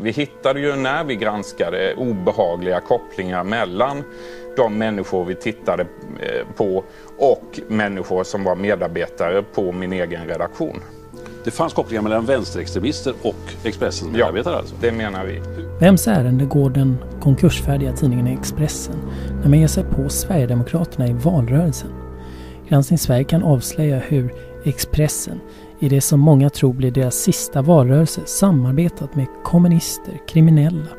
Vi hittade ju när vi granskade obehagliga kopplingar mellan de människor vi tittade eh, på och människor som var medarbetare på min egen redaktion. Det fanns kopplingar mellan vänsterextremister och Expressens medarbetare ja, alltså? det menar vi. Vems ärende går den konkursfärdiga tidningen Expressen när man ger sig på Sverigedemokraterna i valrörelsen? Granskning Sverige kan avslöja hur Expressen i det som många tror blir deras sista valrörelse samarbetat med kommunister, kriminella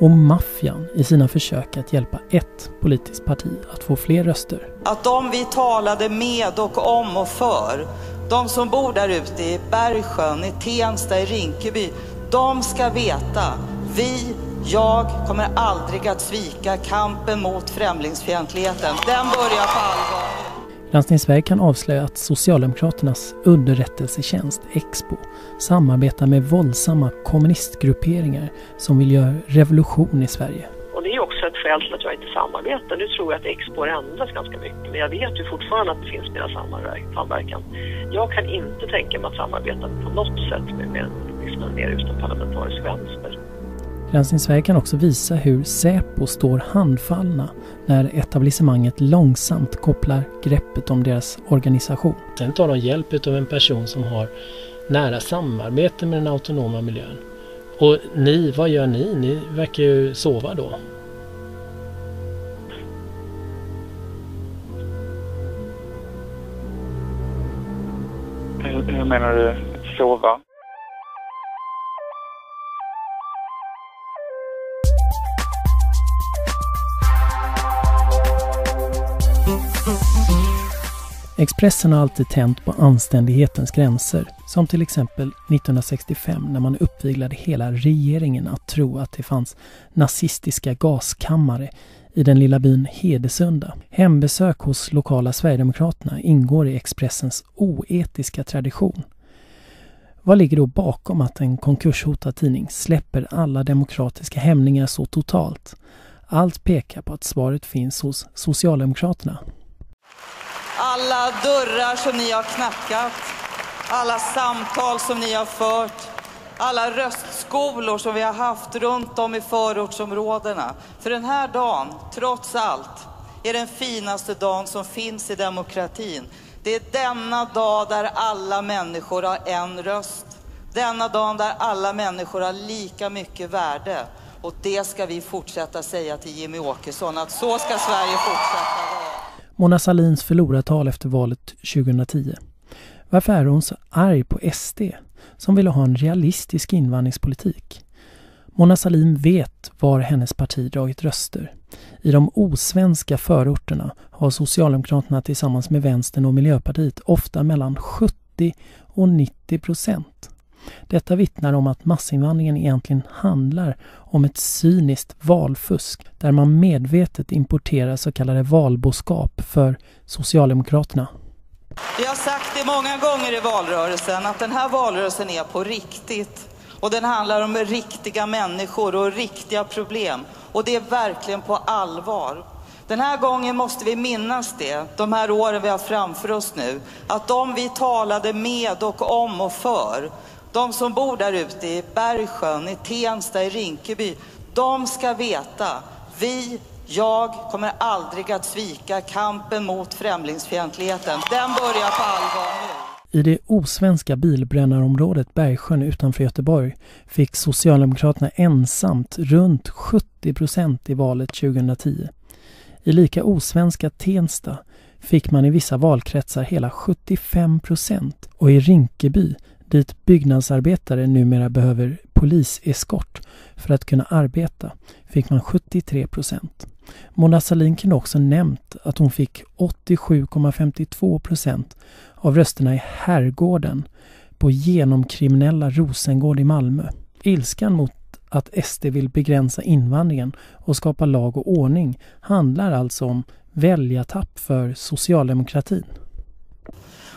och maffian i sina försök att hjälpa ett politiskt parti att få fler röster. Att de vi talade med och om och för, de som bor där ute i Bergsjön, i Tensta, i Rinkeby, de ska veta, vi jag kommer aldrig att svika kampen mot främlingsfientligheten. Den börjar på allvar. Granskning Sverige kan avslöja att Socialdemokraternas underrättelsetjänst, Expo, samarbetar med våldsamma kommunistgrupperingar som vill göra revolution i Sverige. Och det är också ett skäl till att jag inte samarbetar. Nu tror jag att Expo har ändrats ganska mycket, men jag vet ju fortfarande att det finns mera samverkan. Jag kan inte tänka mig att samarbeta på något sätt med, med liksom mer en parlamentarisk vänster. Granskning Sverige kan också visa hur Säpo står handfallna när etablissemanget långsamt kopplar greppet om deras organisation. Sen tar de hjälp av en person som har nära samarbete med den autonoma miljön. Och ni, vad gör ni? Ni verkar ju sova då. Hur menar du sova? Expressen har alltid tänt på anständighetens gränser. Som till exempel 1965 när man uppviglade hela regeringen att tro att det fanns nazistiska gaskammare i den lilla byn Hedesunda. Hembesök hos lokala Sverigedemokraterna ingår i Expressens oetiska tradition. Vad ligger då bakom att en konkurshotad tidning släpper alla demokratiska hämningar så totalt? Allt pekar på att svaret finns hos Socialdemokraterna. Alla dörrar som ni har knackat, alla samtal som ni har fört, alla röstskolor som vi har haft runt om i förortsområdena. För den här dagen, trots allt, är den finaste dagen som finns i demokratin. Det är denna dag där alla människor har en röst. Denna dag där alla människor har lika mycket värde. Och det ska vi fortsätta säga till Jimmy Åkesson, att så ska Sverige fortsätta vara. Mona Salins förlorartal efter valet 2010. Varför är hon så arg på SD som ville ha en realistisk invandringspolitik? Mona Salin vet var hennes parti dragit röster. I de osvenska förorterna har Socialdemokraterna tillsammans med Vänstern och Miljöpartiet ofta mellan 70 och 90 procent. Detta vittnar om att massinvandringen egentligen handlar om ett cyniskt valfusk där man medvetet importerar så kallade valboskap för Socialdemokraterna. Vi har sagt det många gånger i valrörelsen att den här valrörelsen är på riktigt. Och den handlar om riktiga människor och riktiga problem. Och det är verkligen på allvar. Den här gången måste vi minnas det, de här åren vi har framför oss nu, att de vi talade med och om och för, de som bor där ute i Bergsjön, i Tensta, i Rinkeby, de ska veta, vi, jag kommer aldrig att svika kampen mot främlingsfientligheten. Den börjar på allvar nu. I det osvenska bilbrännarområdet Bergsjön utanför Göteborg fick Socialdemokraterna ensamt runt 70 procent i valet 2010. I lika osvenska Tensta fick man i vissa valkretsar hela 75 procent och i Rinkeby dit byggnadsarbetare numera behöver poliseskort för att kunna arbeta fick man 73 procent. Mona Sahlin kunde också nämnt att hon fick 87,52 procent av rösterna i Herrgården på genomkriminella Rosengård i Malmö. Ilskan mot att SD vill begränsa invandringen och skapa lag och ordning handlar alltså om väljartapp för socialdemokratin.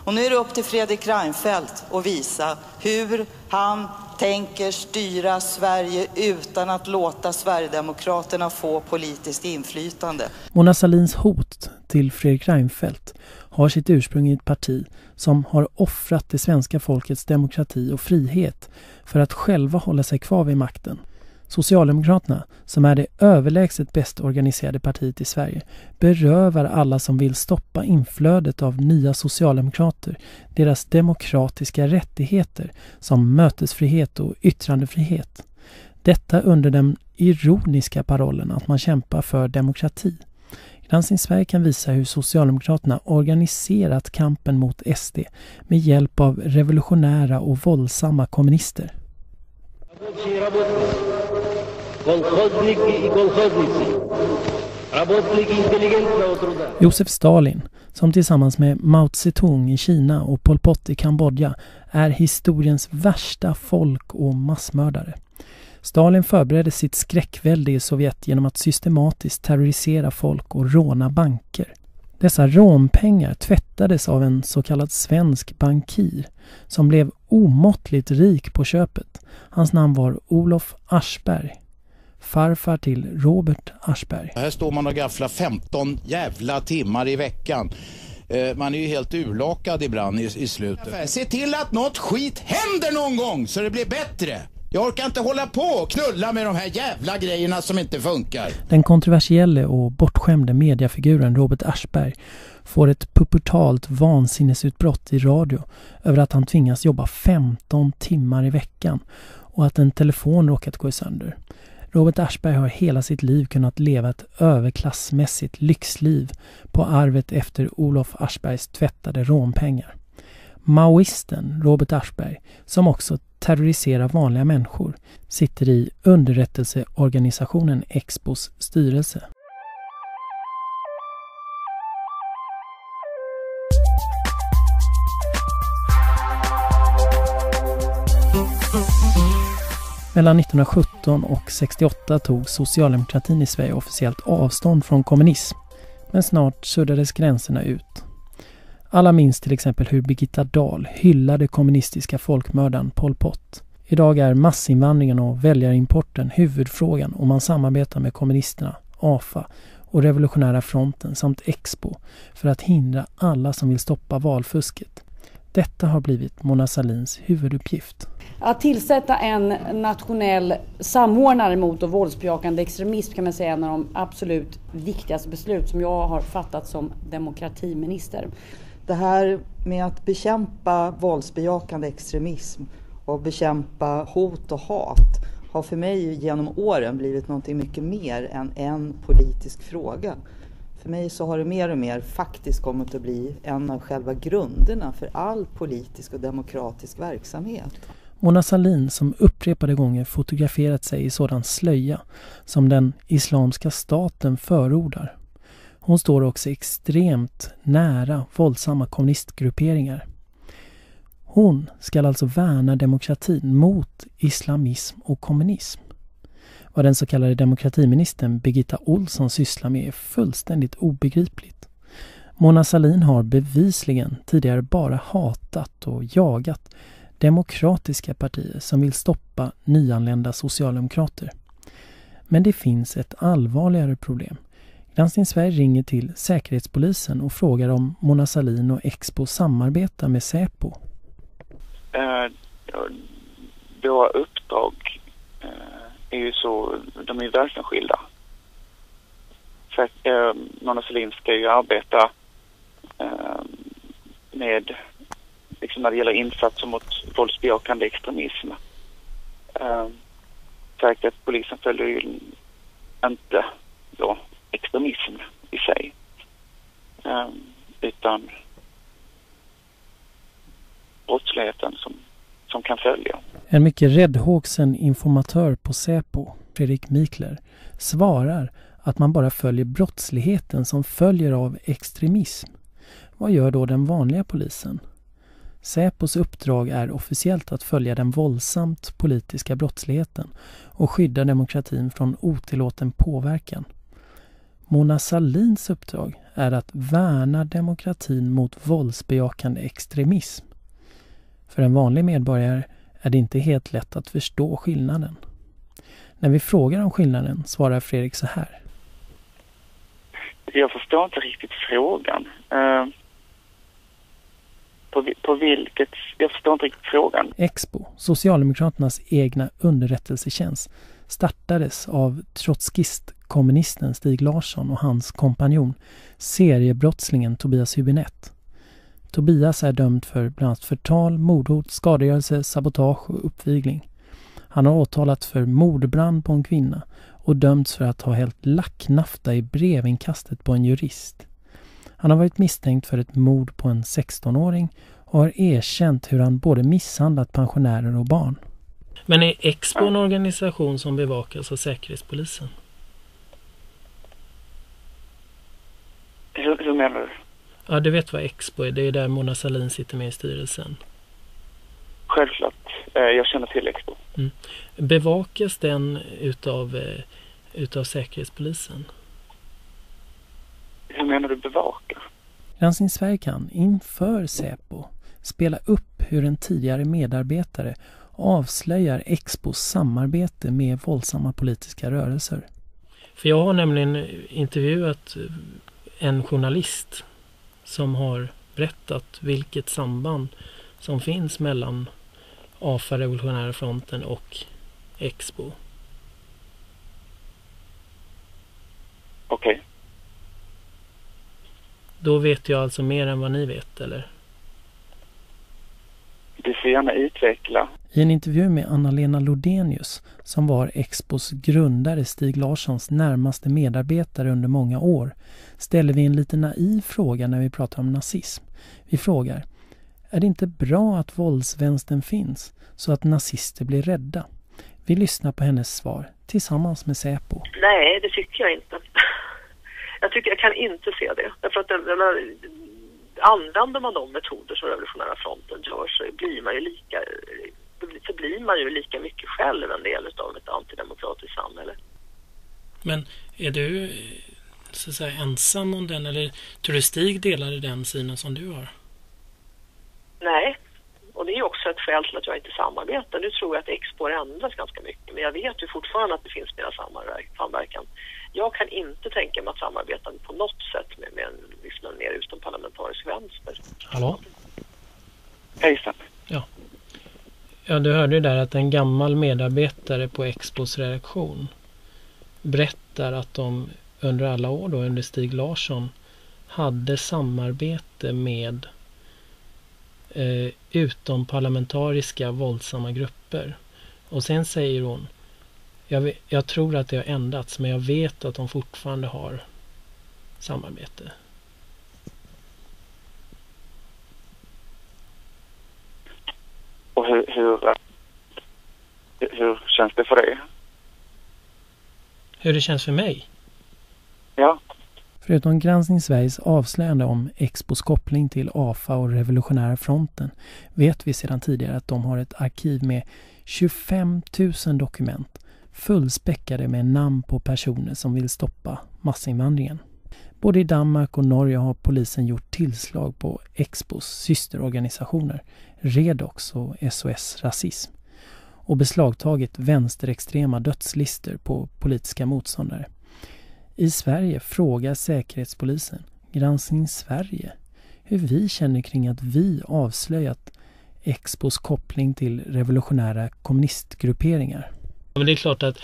Och nu är det upp till Fredrik Reinfeldt att visa hur han tänker styra Sverige utan att låta Sverigedemokraterna få politiskt inflytande. Mona Salins hot till Fredrik Reinfeldt har sitt ursprung i ett parti som har offrat det svenska folkets demokrati och frihet för att själva hålla sig kvar vid makten. Socialdemokraterna, som är det överlägset bäst organiserade partiet i Sverige, berövar alla som vill stoppa inflödet av nya socialdemokrater deras demokratiska rättigheter som mötesfrihet och yttrandefrihet. Detta under den ironiska parollen att man kämpar för demokrati. Granskning Sverige kan visa hur Socialdemokraterna organiserat kampen mot SD med hjälp av revolutionära och våldsamma kommunister. Josef Stalin, som tillsammans med Mao Zedong i Kina och Pol Pot i Kambodja är historiens värsta folk och massmördare. Stalin förberedde sitt skräckvälde i Sovjet genom att systematiskt terrorisera folk och råna banker. Dessa rånpengar tvättades av en så kallad svensk bankir som blev omåttligt rik på köpet. Hans namn var Olof Aschberg. Farfar till Robert Aschberg. Här står man och gafflar 15 jävla timmar i veckan. Eh, man är ju helt urlakad ibland i, i slutet. Se till att något skit händer någon gång så det blir bättre. Jag orkar inte hålla på och knulla med de här jävla grejerna som inte funkar. Den kontroversielle och bortskämde mediafiguren Robert Aschberg får ett pubertalt vansinnesutbrott i radio över att han tvingas jobba 15 timmar i veckan och att en telefon råkat gå sönder. Robert Aschberg har hela sitt liv kunnat leva ett överklassmässigt lyxliv på arvet efter Olof Aschbergs tvättade rånpengar. Maoisten Robert Aschberg, som också terroriserar vanliga människor, sitter i underrättelseorganisationen Expos styrelse. Mellan 1917 och 68 tog socialdemokratin i Sverige officiellt avstånd från kommunism. Men snart suddades gränserna ut. Alla minns till exempel hur Birgitta Dahl hyllade kommunistiska folkmördaren Pol Pot. Idag är massinvandringen och väljarimporten huvudfrågan om man samarbetar med kommunisterna, AFA och Revolutionära fronten samt Expo för att hindra alla som vill stoppa valfusket. Detta har blivit Mona Salins huvuduppgift. Att tillsätta en nationell samordnare mot våldsbejakande extremism kan man säga är en av de absolut viktigaste beslut som jag har fattat som demokratiminister. Det här med att bekämpa våldsbejakande extremism och bekämpa hot och hat har för mig genom åren blivit någonting mycket mer än en politisk fråga. För mig så har det mer och mer faktiskt kommit att bli en av själva grunderna för all politisk och demokratisk verksamhet. Mona Sahlin som upprepade gånger fotograferat sig i sådan slöja som den Islamiska staten förordar. Hon står också extremt nära våldsamma kommunistgrupperingar. Hon skall alltså värna demokratin mot islamism och kommunism. Vad den så kallade demokratiministern Birgitta Olsson sysslar med är fullständigt obegripligt. Mona Sahlin har bevisligen tidigare bara hatat och jagat demokratiska partier som vill stoppa nyanlända socialdemokrater. Men det finns ett allvarligare problem. Granskning Sverige ringer till Säkerhetspolisen och frågar om Mona Sahlin och Expo samarbetar med Säpo. Eh, våra uppdrag eh, är ju så, de är väsensskilda. För att eh, Mona Sahlin ska ju arbeta eh, med, liksom när det gäller insatser mot våldsbejakande extremism. Eh, Säkerhetspolisen följer ju inte då extremism i sig. Eh, utan brottsligheten som, som kan följa. En mycket räddhågsen informatör på Säpo, Fredrik Mikler, svarar att man bara följer brottsligheten som följer av extremism. Vad gör då den vanliga polisen? Säpos uppdrag är officiellt att följa den våldsamt politiska brottsligheten och skydda demokratin från otillåten påverkan. Mona Salins uppdrag är att värna demokratin mot våldsbejakande extremism. För en vanlig medborgare är det inte helt lätt att förstå skillnaden. När vi frågar om skillnaden svarar Fredrik så här. Jag förstår inte riktigt frågan. Uh, på, på vilket... Jag förstår inte riktigt frågan. Expo, Socialdemokraternas egna underrättelsetjänst, startades av trotskistkommunisten Stig Larsson och hans kompanjon, seriebrottslingen Tobias Hübinette. Tobias är dömd för bland annat förtal, mordhot, skadegörelse, sabotage och uppvigling. Han har åtalats för mordbrand på en kvinna och dömts för att ha hällt lacknafta i brevinkastet på en jurist. Han har varit misstänkt för ett mord på en 16-åring och har erkänt hur han både misshandlat pensionärer och barn. Men är Expo en organisation som bevakas av Säkerhetspolisen? Hur, hur menar du? Ja, du vet vad Expo är. Det är där Mona Sahlin sitter med i styrelsen. Självklart. Eh, jag känner till Expo. Mm. Bevakas den utav, eh, utav Säkerhetspolisen? Hur menar du bevaka? Granskning Sverige kan inför Säpo spela upp hur en tidigare medarbetare avslöjar Expos samarbete med våldsamma politiska rörelser. För jag har nämligen intervjuat en journalist som har berättat vilket samband som finns mellan AFA Revolutionära Fronten och Expo. Okej. Okay. Då vet jag alltså mer än vad ni vet, eller? Du får gärna utveckla. I en intervju med Anna-Lena Lodenius, som var Expos grundare Stig Larssons närmaste medarbetare under många år, ställer vi en lite naiv fråga när vi pratar om nazism. Vi frågar, är det inte bra att våldsvänstern finns så att nazister blir rädda? Vi lyssnar på hennes svar tillsammans med Säpo. Nej, det tycker jag inte. Jag tycker jag kan inte se det. Därför att den, den använder man de metoder som Revolutionära fronten gör så blir man ju lika, så blir man ju lika mycket själv en del av ett antidemokratiskt samhälle. Men är du så att säga, ensam om den eller tror du Stig delar den synen som du har? Nej, det är också ett skäl till att jag inte samarbetar. Nu tror jag att Expo har ändrats ganska mycket, men jag vet ju fortfarande att det finns mera samverkan. Jag kan inte tänka mig att samarbeta på något sätt med, med en, liksom en mer utomparlamentarisk vänster. Hallå? Hejsan. Ja. Ja, du hörde ju där att en gammal medarbetare på Expos redaktion berättar att de under alla år då under Stig Larsson hade samarbete med eh, utomparlamentariska våldsamma grupper. Och sen säger hon jag, jag, tror att det har ändrats men jag vet att de fortfarande har samarbete. Och hur, hur, hur känns det för dig? Hur det känns för mig? Ja. Förutom Granskning Sveriges avslöjande om Expos koppling till AFA och Revolutionära fronten vet vi sedan tidigare att de har ett arkiv med 25 000 dokument fullspäckade med namn på personer som vill stoppa massinvandringen. Både i Danmark och Norge har polisen gjort tillslag på Expos systerorganisationer Redox och SOS Rasism och beslagtagit vänsterextrema dödslistor på politiska motståndare. I Sverige frågar Säkerhetspolisen, Granskning Sverige, hur vi känner kring att vi avslöjat Expos koppling till revolutionära kommunistgrupperingar. Men det är klart att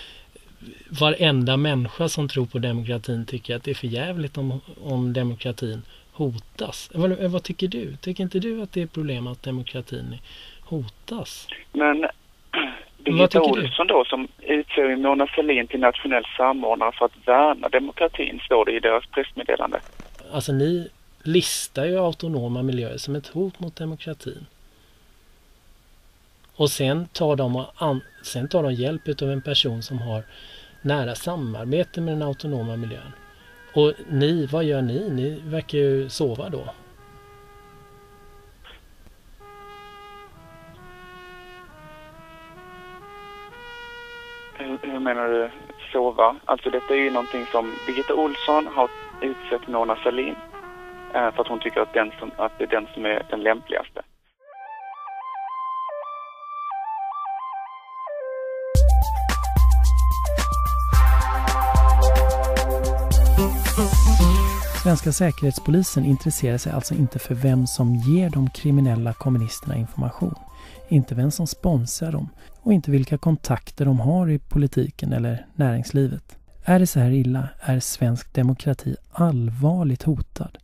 varenda människa som tror på demokratin tycker att det är för jävligt om, om demokratin hotas. Vad, vad tycker du? Tycker inte du att det är problem att demokratin hotas? Men Birgitta Olsson då som utser Mona Sahlin till nationell samordnare för att värna demokratin står det i deras pressmeddelande. Alltså ni listar ju autonoma miljöer som ett hot mot demokratin. Och sen tar de, sen tar de hjälp av en person som har nära samarbete med den autonoma miljön. Och ni, vad gör ni? Ni verkar ju sova då. Menar du sova? Alltså detta är ju någonting som Birgitta Olsson har utsett Mona Sahlin eh, för att hon tycker att, den som, att det är den som är den lämpligaste. Svenska säkerhetspolisen intresserar sig alltså inte för vem som ger de kriminella kommunisterna information. inte vem som sponsrar dem och inte vilka kontakter de har i politiken eller näringslivet. Är det så här illa är svensk demokrati allvarligt hotad.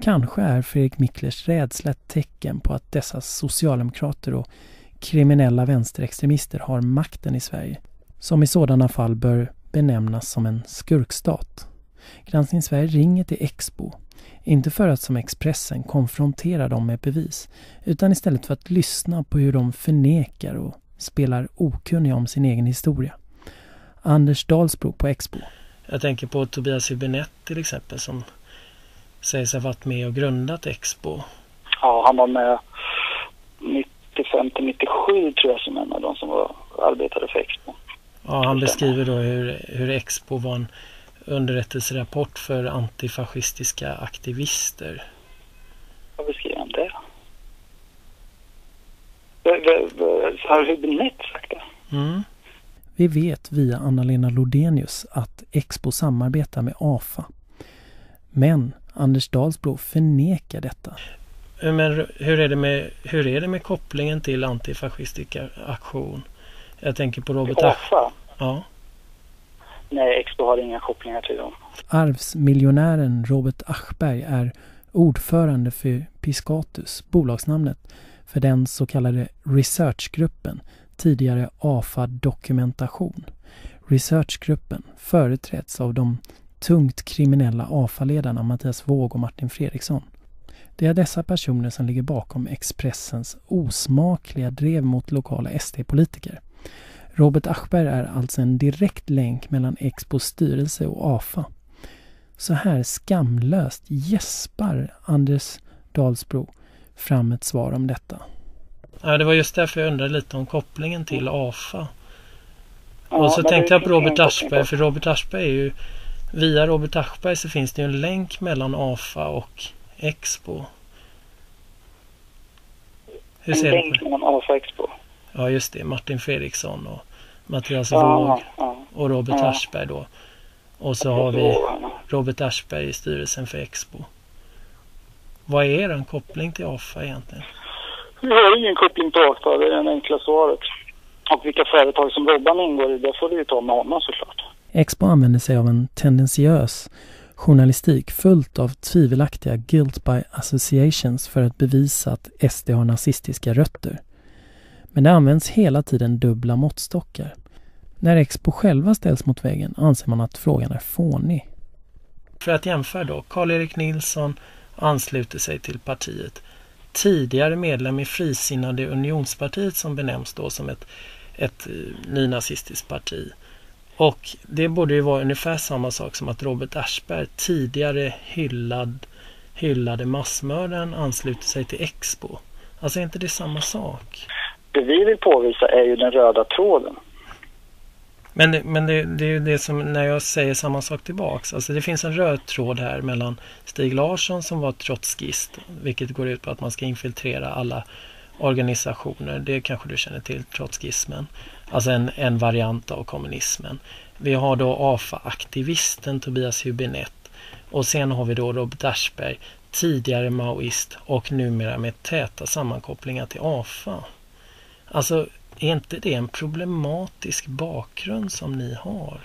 Kanske är Fredrik Miklers rädsla ett tecken på att dessa socialdemokrater och kriminella vänsterextremister har makten i Sverige, som i sådana fall bör benämnas som en skurkstat. Granskning Sverige ringer till Expo, inte för att som Expressen konfrontera dem med bevis, utan istället för att lyssna på hur de förnekar och spelar okunniga om sin egen historia. Anders Dahlsbro på Expo. Jag tänker på Tobias Hübinette till exempel som säger sig ha varit med och grundat Expo. Ja, han var med 95 till 97 tror jag som en av de som var, arbetade för Expo. Ja, han beskriver då hur, hur Expo var en underrättelserapport för antifascistiska aktivister. Vad beskriver han det? Har Hübinette sagt det? Mm. Vi vet via Anna-Lena Lodenius att Expo samarbetar med AFA. Men Anders Dahlsbro förnekar detta. Men hur är det med, hur är det med kopplingen till antifascistisk aktion? Jag tänker på Robert AFA? Ja. Nej, Expo har inga kopplingar till dem. Arvsmiljonären Robert Aschberg är ordförande för Piscatus, bolagsnamnet, för den så kallade researchgruppen, tidigare AFA Dokumentation. Researchgruppen företräds av de tungt kriminella AFA-ledarna Mattias Våg och Martin Fredriksson. Det är dessa personer som ligger bakom Expressens osmakliga drev mot lokala SD-politiker. Robert Aschberg är alltså en direkt länk mellan Expos styrelse och AFA. Så här skamlöst gäspar Anders Dahlsbro fram ett svar om detta. Ja, det var just därför jag undrade lite om kopplingen till AFA. och så tänkte jag på Robert Aschberg, för Robert Aschberg är ju Via Robert Aschberg så finns det ju en länk mellan AFA och Expo. Hur ser en länk mellan AFA och Expo? Ja, just det. Martin Fredriksson och Mattias ja, Våg ja, och Robert ja. Aschberg då. Och så har vi Robert Aschberg i styrelsen för Expo. Vad är en koppling till AFA egentligen? Vi har ingen koppling till AFA, det är det enkla svaret. Och vilka företag som Robban ingår i, det får du ju ta med honom såklart. Expo använder sig av en tendensiös journalistik fullt av tvivelaktiga guilt by associations för att bevisa att SD har nazistiska rötter. Men det används hela tiden dubbla måttstockar. När Expo själva ställs mot väggen anser man att frågan är fånig. För att jämföra då, Karl-Erik Nilsson ansluter sig till partiet. Tidigare medlem i Frisinnade Unionspartiet som benämns då som ett, ett eh, nynazistiskt parti. Och det borde ju vara ungefär samma sak som att Robert Aschberg tidigare hyllad, hyllade massmördaren ansluter sig till Expo. Alltså är inte det samma sak? Det vi vill påvisa är ju den röda tråden. Men, men det, det är ju det som när jag säger samma sak tillbaks. Alltså det finns en röd tråd här mellan Stig Larsson som var trotskist, vilket går ut på att man ska infiltrera alla organisationer. Det kanske du känner till, trotskismen. Alltså en, en variant av kommunismen. Vi har då AFA-aktivisten Tobias Hübinette och sen har vi då Robert Aschberg, tidigare maoist och numera med täta sammankopplingar till AFA. Alltså, är inte det en problematisk bakgrund som ni har?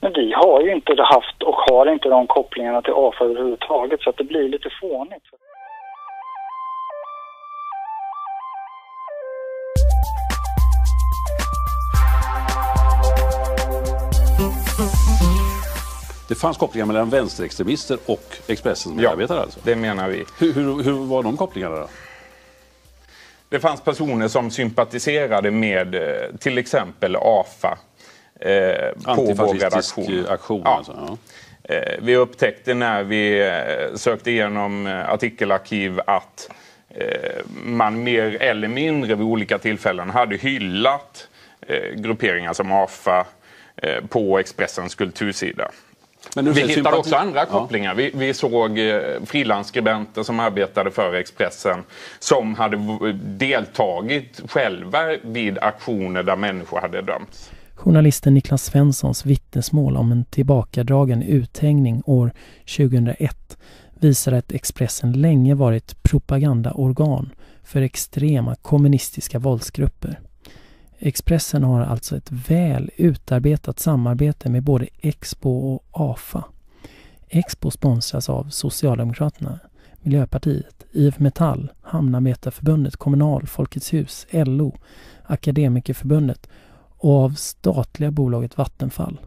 Men vi har ju inte haft och har inte de kopplingarna till AFA överhuvudtaget så att det blir lite fånigt. Det fanns kopplingar mellan vänsterextremister och Expressens medarbetare ja, alltså? det menar vi. Hur, hur, hur var de kopplingarna då? Det fanns personer som sympatiserade med eh, till exempel AFA eh, på vår redaktion. aktion ja. Alltså, ja. Eh, vi upptäckte när vi eh, sökte igenom artikelarkiv att man mer eller mindre vid olika tillfällen hade hyllat grupperingar som AFA på Expressens kultursida. Men vi hittade också andra kopplingar. Ja. Vi, vi, såg eh, frilansskribenter som arbetade för Expressen som hade deltagit själva vid aktioner där människor hade dömts. Journalisten Niklas Svenssons vittnesmål om en tillbakadragen uthängning år 2001 visar att Expressen länge varit propagandaorgan för extrema kommunistiska våldsgrupper. Expressen har alltså ett väl utarbetat samarbete med både Expo och AFA. Expo sponsras av Socialdemokraterna, Miljöpartiet, IF Metall, Hamnarbetarförbundet, Kommunal, Folkets hus, LO, Akademikerförbundet och av statliga bolaget Vattenfall.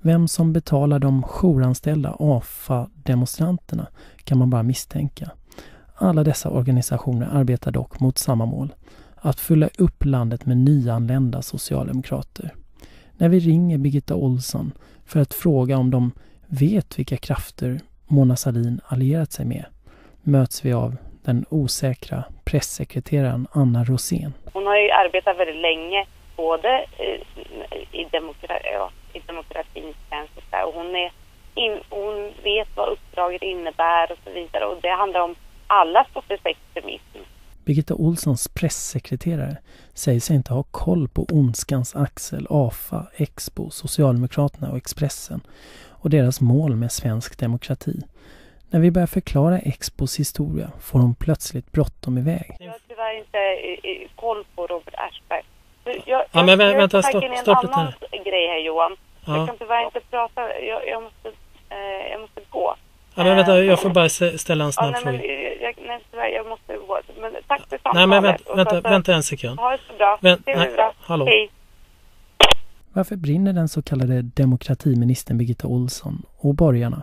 Vem som betalar de jouranställda AFA-demonstranterna kan man bara misstänka. Alla dessa organisationer arbetar dock mot samma mål. Att fylla upp landet med nyanlända socialdemokrater. När vi ringer Birgitta Olsson för att fråga om de vet vilka krafter Mona Sahlin allierat sig med möts vi av den osäkra pressekreteraren Anna Rosén. Hon har ju arbetat väldigt länge både eh, i, demokra ja, i demokratins tjänst och hon, är in, hon vet vad uppdraget innebär och så vidare och det handlar om alla sorters extremism. Birgitta Olssons pressekreterare säger sig inte ha koll på ondskans axel, AFA, Expo, Socialdemokraterna och Expressen och deras mål med svensk demokrati. När vi börjar förklara Expos historia får hon plötsligt bråttom iväg. Jag har tyvärr inte koll på Robert Aschberg. Jag, ja, men vä vänta, stopp, stopp lite. annan grej här Johan. Ja. Jag kan tyvärr inte prata. Jag, jag måste, eh, jag måste gå. Ja, men vänta, jag får bara ställa en snabb ja, fråga. Jag, nej, tyvärr, jag måste gå. Men tack för samtalet. Nej, men vänta, vänta, vänta en sekund. Ha det så bra. Vänt, nej, bra. Hallå. Hej. Varför brinner den så kallade demokratiministern Birgitta Olsson och borgarna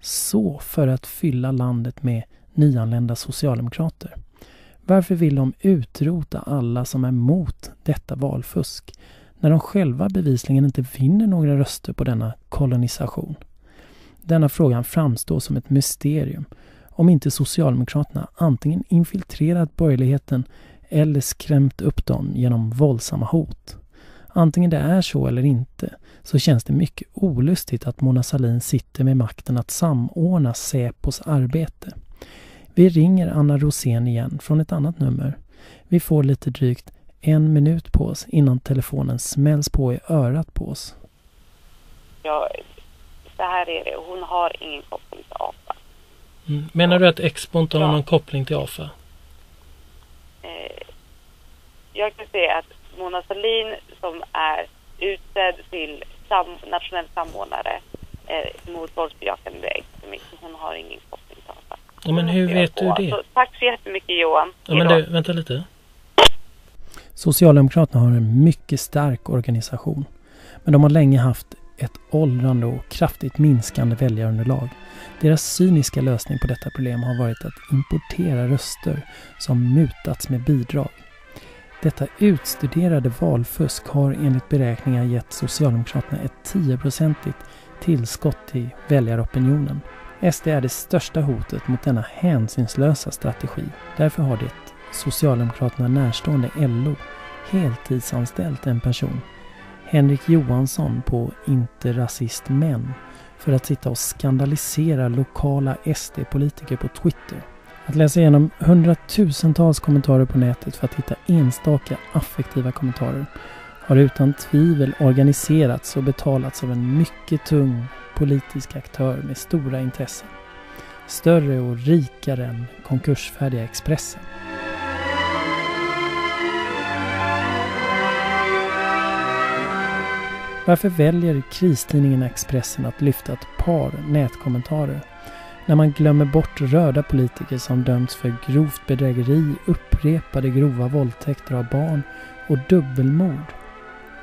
så för att fylla landet med nyanlända socialdemokrater? Varför vill de utrota alla som är mot detta valfusk när de själva bevisligen inte vinner några röster på denna kolonisation? Denna frågan framstår som ett mysterium om inte Socialdemokraterna antingen infiltrerat borgerligheten eller skrämt upp dem genom våldsamma hot. Antingen det är så eller inte så känns det mycket olustigt att Mona Sahlin sitter med makten att samordna Säpos arbete. Vi ringer Anna Rosén igen från ett annat nummer. Vi får lite drygt en minut på oss innan telefonen smälls på i örat på oss. Ja, så här är det. Hon har ingen koppling till AFA. Mm. Menar du att Expo inte har ja. någon koppling till AFA? Eh, jag kan säga att Mona Sahlin som är utsedd till sam nationell samordnare eh, mot våldsbejakande extremism, hon har ingen koppling till AFA. Ja, men hur vet du det? Så, tack så jättemycket Johan. Ja, men du, vänta lite. Socialdemokraterna har en mycket stark organisation. Men de har länge haft ett åldrande och kraftigt minskande väljarunderlag. Deras cyniska lösning på detta problem har varit att importera röster som mutats med bidrag. Detta utstuderade valfusk har enligt beräkningar gett Socialdemokraterna ett 10-procentigt tillskott till väljaropinionen. SD är det största hotet mot denna hänsynslösa strategi. Därför har det Socialdemokraterna närstående LO heltidsanställt en person, Henrik Johansson på Inte Rasist men för att sitta och skandalisera lokala SD-politiker på Twitter. Att läsa igenom hundratusentals kommentarer på nätet för att hitta enstaka affektiva kommentarer har utan tvivel organiserats och betalats av en mycket tung politisk aktör med stora intressen. Större och rikare än konkursfärdiga Expressen. Varför väljer kristidningen Expressen att lyfta ett par nätkommentarer när man glömmer bort röda politiker som dömts för grovt bedrägeri, upprepade grova våldtäkter av barn och dubbelmord?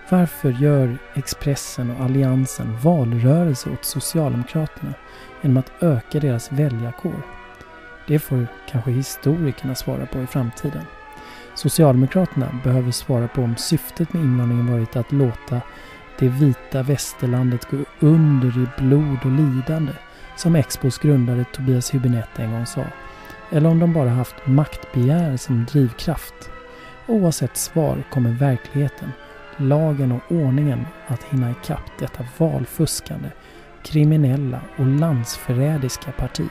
Varför gör Expressen och Alliansen valrörelse åt Socialdemokraterna genom att öka deras väljarkår? Det får kanske historikerna svara på i framtiden. Socialdemokraterna behöver svara på om syftet med invandringen varit att låta det vita västerlandet gå under i blod och lidande, som Expos grundare Tobias Hübinette en gång sa, eller om de bara haft maktbegär som drivkraft. Oavsett svar kommer verkligheten, lagen och ordningen att hinna ikapp detta valfuskande, kriminella och landsförrädiska parti.